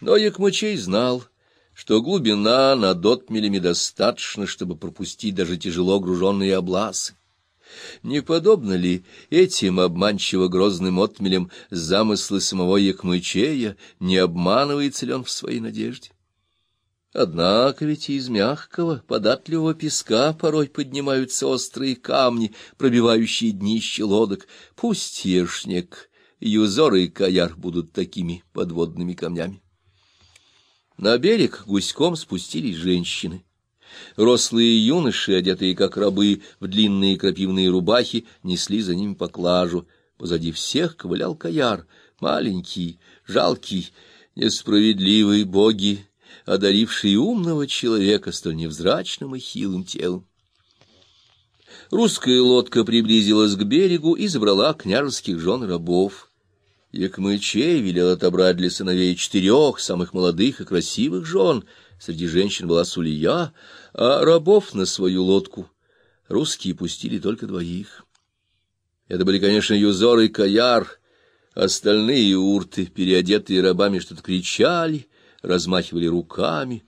Но Якмычей знал, что глубина над отмелями достаточно, чтобы пропустить даже тяжело груженные обласы. Не подобно ли этим обманчиво грозным отмелям замыслы самого Якмычея, не обманывается ли он в своей надежде? Однако ведь из мягкого, податливого песка порой поднимаются острые камни, пробивающие днище лодок. Пусть ешник, юзор и каяр будут такими подводными камнями. На берег гуськом спустились женщины. Рослые юноши, одетые как рабы в длинные крапивные рубахи, несли за ними поклажу. Позади всех ковылял каяр, маленький, жалкий, несправедливый боги, одаривший умного человека столь невзрачным и хилым телом. Русская лодка приблизилась к берегу и забрала княжеских жен рабов. Якмычей велел отобрать для сыновей четырех самых молодых и красивых жен. Среди женщин была Сулия, а рабов на свою лодку русские пустили только двоих. Это были, конечно, Юзор и Каяр. Остальные урты, переодетые рабами, что-то кричали, размахивали руками,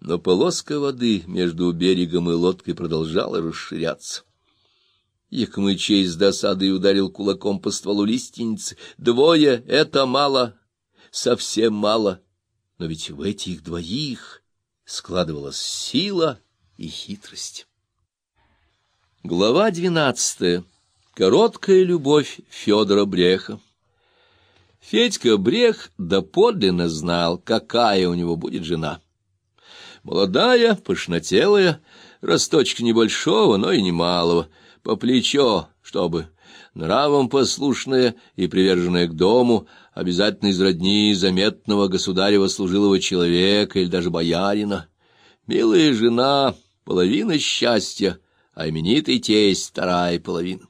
но полоска воды между берегом и лодкой продолжала расширяться. Якмычей с досадой ударил кулаком по стволу лиственницы. Двое — это мало, совсем мало. Но ведь в этих двоих складывалась сила и хитрость. Глава двенадцатая. Короткая любовь Федора Бреха. Федька Брех доподлинно знал, какая у него будет жена. Молодая, пышнотелая, росточка небольшого, но и немалого, по плечо, чтобы нравом послушная и приверженная к дому, обязательно из родни заметного государева служилого человека или даже боярина. Милая жена — половина счастья, а именитый тесть — вторая половина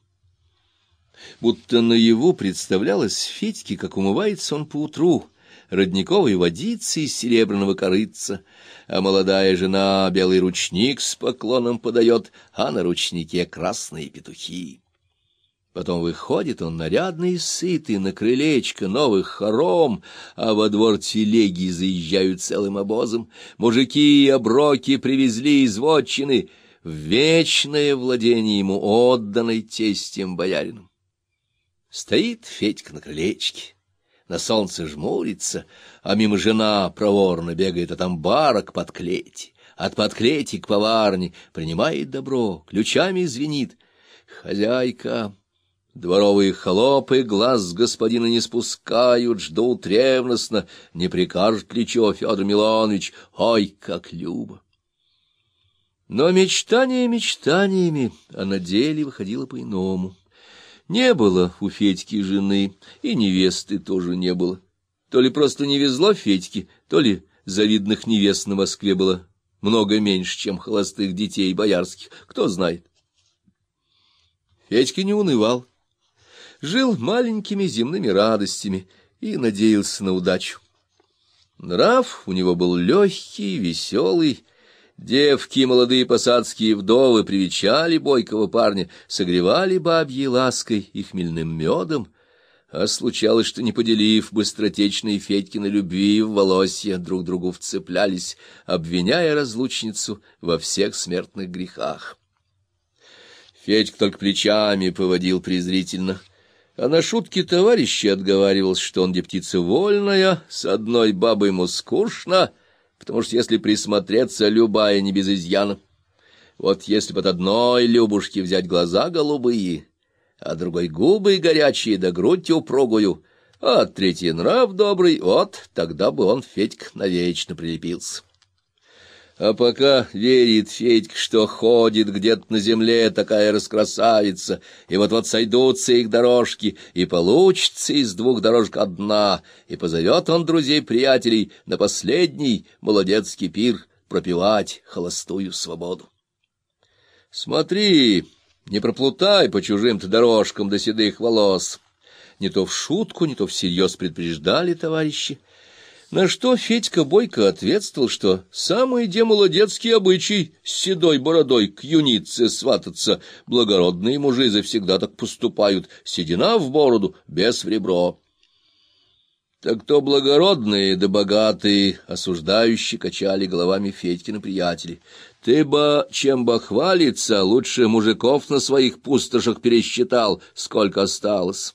будто наяву представлялось Федьке, как умывается он поутру, родниковой водицы из серебряного корыца, а молодая жена белый ручник с поклоном подает, а на ручнике красные петухи. Потом выходит он нарядный и сытый на крылечко новых хором, а во двор телеги заезжают целым обозом. Мужики и оброки привезли из вотчины в вечное владение ему отданной тестем боярином. Стоит Федька на крылечке, на солнце жмурится, а мимо жена проворно бегает от амбара к подклете, от подклети к поварне, принимает добро, ключами звенит. Хозяйка... Дворовые холопы глаз с господина не спускают, ждут ревностно, не прикажет ли чего Федор Милонович, ой, как любо. Но мечтания мечтаниями, а на деле выходило по-иному. Не было у Федьки жены, и невесты тоже не было. То ли просто не везло Федьке, то ли завидных невест на Москве было много меньше, чем холостых детей боярских, кто знает. Федька не унывал, жил маленькими земными радостями и надеялся на удачу. Нрав у него был легкий, веселый, Девки, молодые посадские вдовы, привечали бойкого парня, согревали бабьей лаской и хмельным медом, а случалось, что, не поделив быстротечной Федькины любви в волосья, друг другу вцеплялись, обвиняя разлучницу во всех смертных грехах. Федька только плечами поводил презрительно, а на шутки товарища отговаривался, что он, где птица вольная, с одной бабой ему скучно — потому что если присмотреться, любая не без изъяна. Вот если под одной Любушки взять глаза голубые, а другой губы горячие да грудь упругую, а третий нрав добрый, вот тогда бы он, Федька, навечно прилепился. А пока верит Федька, что ходит где-то на земле такая раскрасавица, и вот-вот сойдутся их дорожки, и получится из двух дорожек одна, и позовет он друзей-приятелей на последний молодецкий пир пропивать холостую свободу. Смотри, не проплутай по чужим-то дорожкам до седых волос. Не то в шутку, не то всерьез предупреждали товарищи, на что Федька Бойко ответствовал, что самый демолодецкий обычай с седой бородой к юнице свататься, благородные мужи завсегда так поступают, седина в бороду, без в ребро. Так то благородные да богатые, осуждающие, качали головами Федькины приятели. Ты бы, чем бы хвалиться, лучше мужиков на своих пустошах пересчитал, сколько осталось.